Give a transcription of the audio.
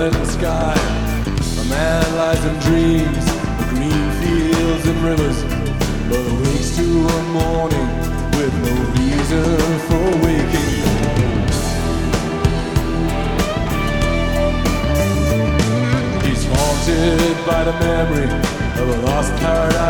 in sky. A man lies in dreams of green fields and rivers, but awakes to a morning with no reason for waking. He's haunted by the memory of a lost paradise